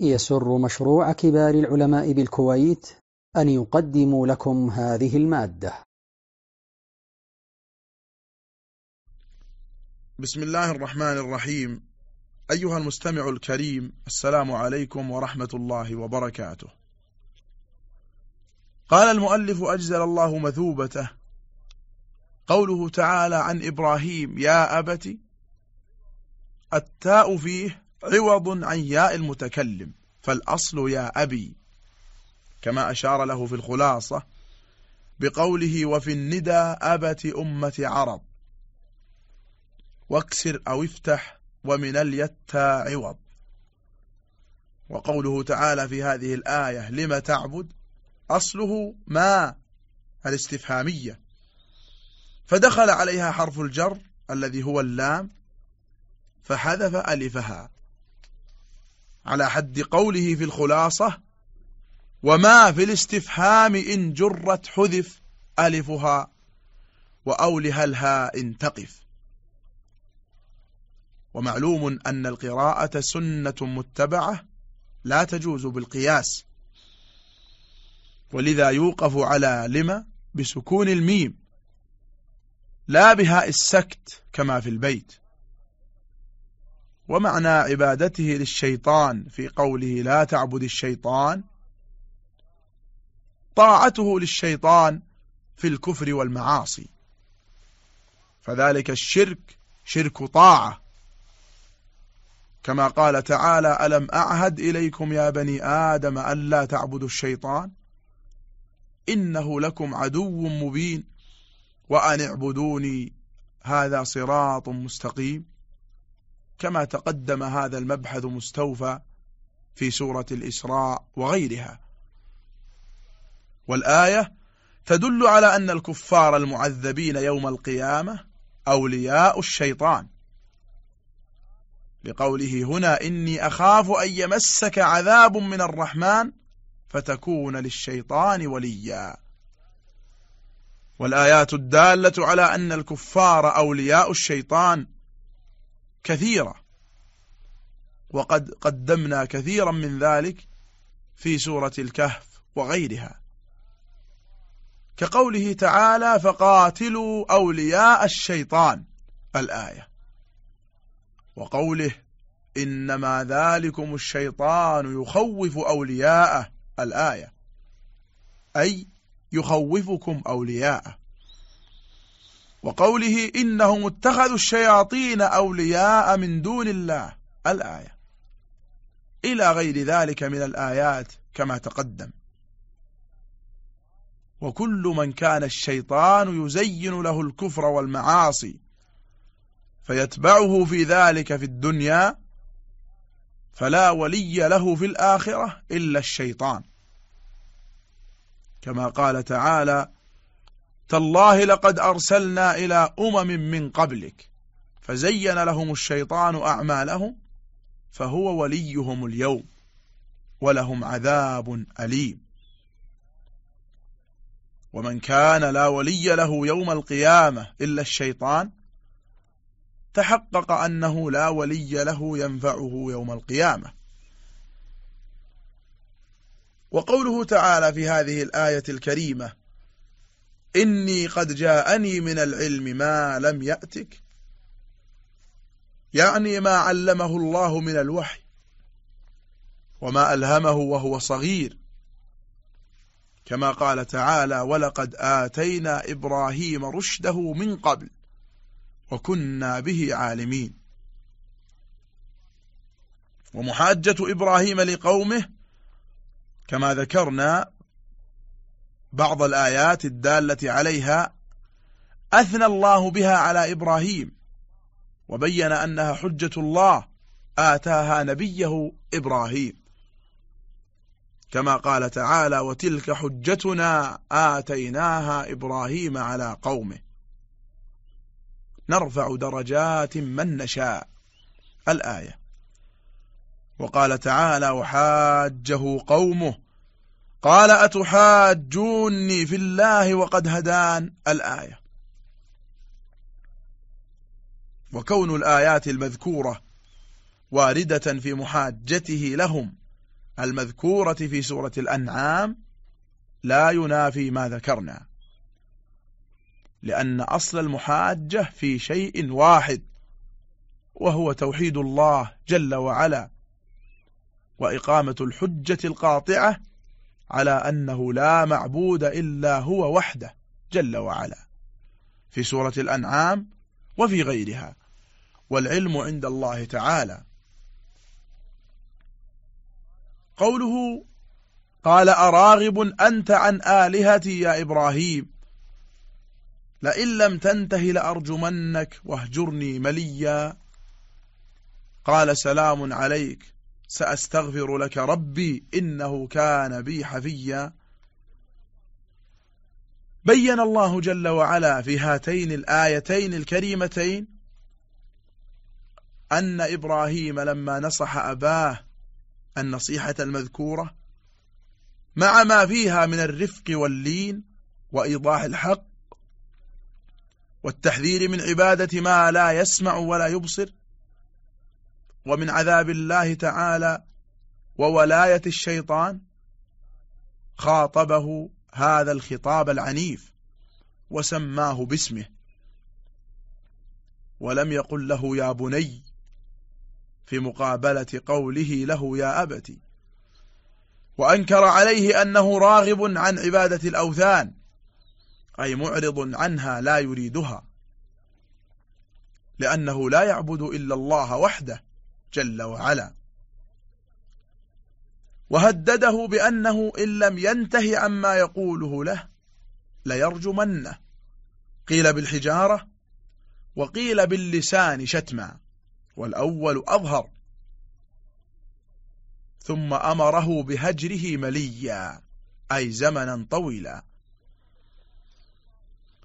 يسر مشروع كبار العلماء بالكويت أن يقدم لكم هذه المادة. بسم الله الرحمن الرحيم. أيها المستمع الكريم السلام عليكم ورحمة الله وبركاته. قال المؤلف أجزل الله مثوبته. قوله تعالى عن إبراهيم يا أبت التاء فيه عوض عن ياء المتكلم. فالأصل يا أبي كما أشار له في الخلاصة بقوله وفي الندى أبت أمة عرب. واكسر أو افتح ومن اليتا عوض. وقوله تعالى في هذه الآية لم تعبد؟ أصله ما؟ الاستفهامية. فدخل عليها حرف الجر الذي هو اللام فحذف ألفها. على حد قوله في الخلاصة وما في الاستفهام إن جرت حذف ألفها وأولها الهاء إن تقف. ومعلوم أن القراءة سنة متبعة لا تجوز بالقياس ولذا يوقف على لما بسكون الميم لا بهاء السكت كما في البيت. ومعنى عبادته للشيطان في قوله لا تعبد الشيطان؟ طاعته للشيطان في الكفر والمعاصي. فذلك الشرك شرك طاعة. كما قال تعالى ألم أعهد إليكم يا بني آدم ألا تعبدوا الشيطان؟ إنه لكم عدو مبين وأن اعبدوني هذا صراط مستقيم. كما تقدم هذا المبحث مستوفى في سورة الإسراء وغيرها. والآية تدل على أن الكفار المعذبين يوم القيامة أولياء الشيطان. لقوله هنا إني أخاف أن يمسك عذاب من الرحمن فتكون للشيطان وليا. والآيات الدالة على أن الكفار أولياء الشيطان كثيرة. وقد قدمنا كثيرا من ذلك في سورة الكهف وغيرها. كقوله تعالى فقاتلوا أولياء الشيطان الآية. وقوله إنما ذلكم الشيطان يخوف أولياءه الآية. أي يخوفكم أولياءه. وقوله إنهم اتخذوا الشياطين أولياء من دون الله. الآية. إلى غير ذلك من الآيات كما تقدم. وكل من كان الشيطان يزين له الكفر والمعاصي فيتبعه في ذلك في الدنيا فلا ولي له في الآخرة إلا الشيطان. كما قال تعالى تالله لقد أرسلنا إلى أمم من قبلك فزين لهم الشيطان أعمالهم فهو وليهم اليوم ولهم عذاب أليم. ومن كان لا ولي له يوم القيامة إلا الشيطان تحقق أنه لا ولي له ينفعه يوم القيامة. وقوله تعالى في هذه الآية الكريمة إني قد جاءني من العلم ما لم يأتك. يعني ما علمه الله من الوحي وما ألهمه وهو صغير. كما قال تعالى ولقد آتينا إبراهيم رشده من قبل وكنا به عالمين. ومحاجة إبراهيم لقومه كما ذكرنا بعض الآيات الدالة عليها أثنى الله بها على إبراهيم وبين أنها حجة الله آتاها نبيه إبراهيم. كما قال تعالى وتلك حجتنا آتيناها إبراهيم على قومه. نرفع درجات من نشاء. الآية. وقال تعالى وحاجه قومه قال أتحاجوني في الله وقد هدان الآية. وكون الآيات المذكورة واردة في محاجته لهم المذكورة في سورة الأنعام لا ينافي ما ذكرنا لأن أصل المحاجة في شيء واحد وهو توحيد الله جل وعلا وإقامة الحجة القاطعة على أنه لا معبود إلا هو وحده جل وعلا. في سورة الأنعام وفي غيرها. والعلم عند الله تعالى. قوله قال أراغب أنت عن آلهتي يا إبراهيم. لئن لم تنته لأرجمنك واهجرني مليا. قال سلام عليك. سأستغفر لك ربي إنه كان بي حفيا. بين الله جل وعلا في هاتين الآيتين الكريمتين أن إبراهيم لما نصح أباه النصيحة المذكورة مع ما فيها من الرفق واللين وإيضاح الحق والتحذير من عبادة ما لا يسمع ولا يبصر ومن عذاب الله تعالى وولاية الشيطان خاطبه هذا الخطاب العنيف وسماه باسمه. ولم يقل له يا بني في مقابلة قوله له يا أبت وأنكر عليه أنه راغب عن عبادة الأوثان أي معرض عنها لا يريدها لأنه لا يعبد إلا الله وحده. جل وعلا. وهدده بأنه إن لم ينتهي عما يقوله له ليرجمنه. قيل بالحجارة وقيل باللسان شتما والأول أظهر. ثم أمره بهجره مليا أي زمنا طويلا.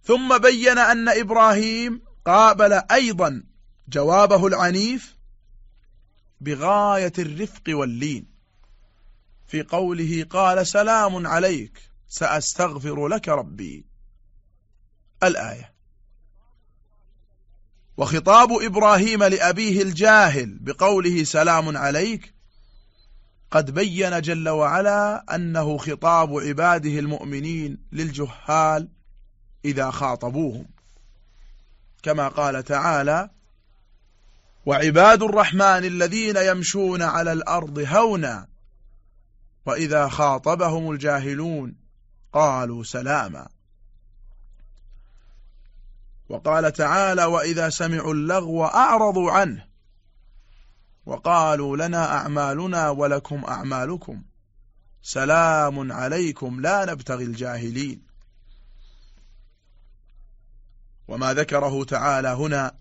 ثم بين أن إبراهيم قابل أيضا جوابه العنيف بغاية الرفق واللين. في قوله قال سلام عليك سأستغفر لك ربي. الآية. وخطاب إبراهيم لأبيه الجاهل بقوله سلام عليك قد بين جل وعلا أنه خطاب عباده المؤمنين للجهال إذا خاطبوهم. كما قال تعالى وعباد الرحمن الذين يمشون على الأرض هونا وإذا خاطبهم الجاهلون قالوا سلاما. وقال تعالى وإذا سمعوا اللغو أعرضوا عنه وقالوا لنا أعمالنا ولكم أعمالكم. سلام عليكم لا نبتغي الجاهلين. وما ذكره تعالى هنا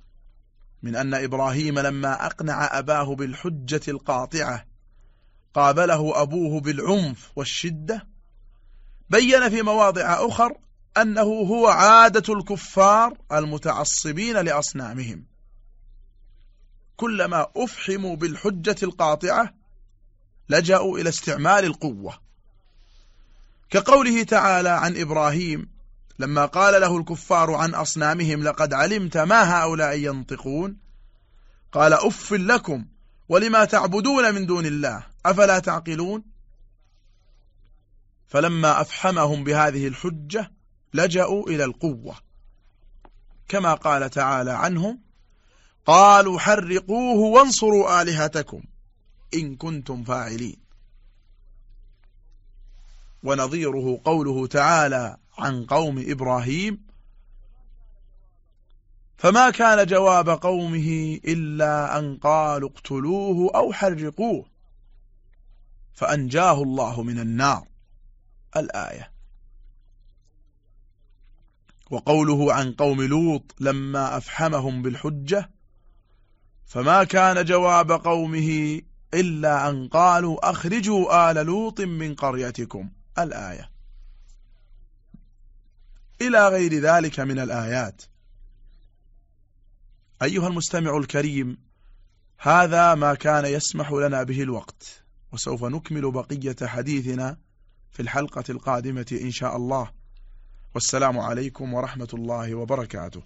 من أن إبراهيم لما أقنع أباه بالحجة القاطعة قابله أبوه بالعنف والشدة بين في مواضع أخر أنه هو عادة الكفار المتعصبين لأصنامهم. كلما أفحموا بالحجة القاطعة لجأوا إلى استعمال القوة. كقوله تعالى عن إبراهيم لما قال له الكفار عن أصنامهم لقد علمت ما هؤلاء ينطقون؟ قال أف لكم ولما تعبدون من دون الله أفلا تعقلون؟ فلما أفحمهم بهذه الحجة لجأوا إلى القوة. كما قال تعالى عنهم قالوا حرقوه وانصروا آلهتكم إن كنتم فاعلين. ونظيره قوله تعالى عن قوم إبراهيم فما كان جواب قومه إلا أن قالوا اقتلوه أو حرقوه فأنجاه الله من النار. الآية. وقوله عن قوم لوط لما أفحمهم بالحجة فما كان جواب قومه إلا أن قالوا أخرجوا آل لوط من قريتكم. الآية. إلى غير ذلك من الآيات. أيها المستمع الكريم هذا ما كان يسمح لنا به الوقت وسوف نكمل بقية حديثنا في الحلقة القادمة إن شاء الله. والسلام عليكم ورحمة الله وبركاته.